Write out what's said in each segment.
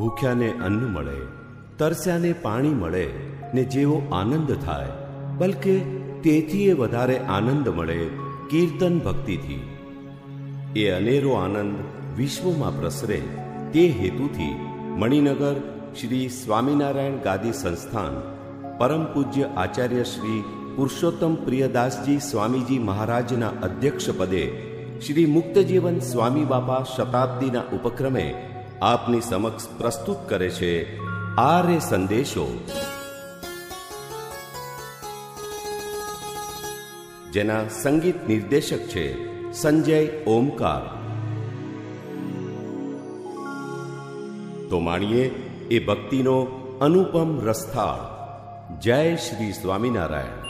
ભૂખ્યાને અન્ન મળે, તરસ્યાને પાણી મળે ને જેવો આનંદ થાય, બલકે તેથી એ વધારે આનંદ મળે કીર્તન ભક્તિથી. એ અનેરો આનંદ વિશ્વમાં પ્રસરે તે હેતુથી મણિનગર શ્રી સ્વામિનારાયણ ગાદી સંસ્થાન, પરમ પૂજ્ય આચાર્ય શ્રી પુરુષોત્તમ પ્રિયદાસજી સ્વામીજી મહારાજના અધ્યક્ષપદે શ્રી મુક્તજીવન સ્વામી બાપા શતાબ્દીના ઉપક્રમે આપની સમક્ષ પ્રસ્તુત કરે છે આર્ય સંદેશો. જેના સંગીત નિર્દેશક છે સંજય ઓમકાર. તો માણીએ એ ભક્તિનો અનુપમ રસ્થાળ. જય શ્રી સ્વામિનારાયણ.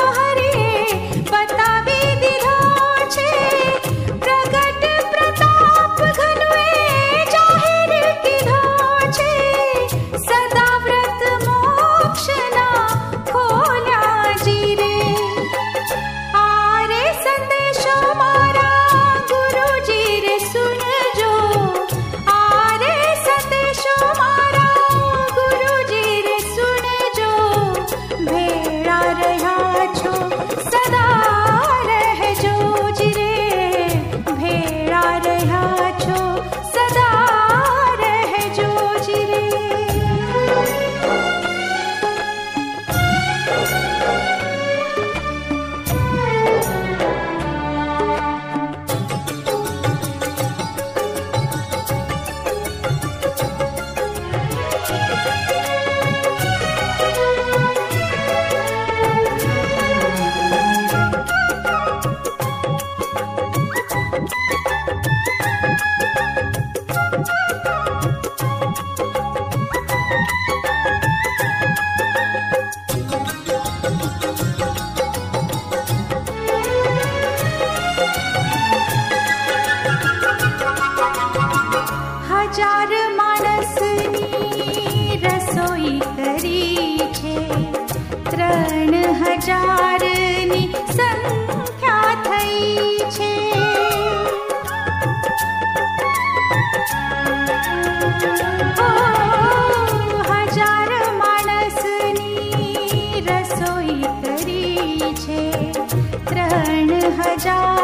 હજારની સંખ્યા થઈ છે હજાર માણસની રસોઈ કરી છે ત્રણ હજાર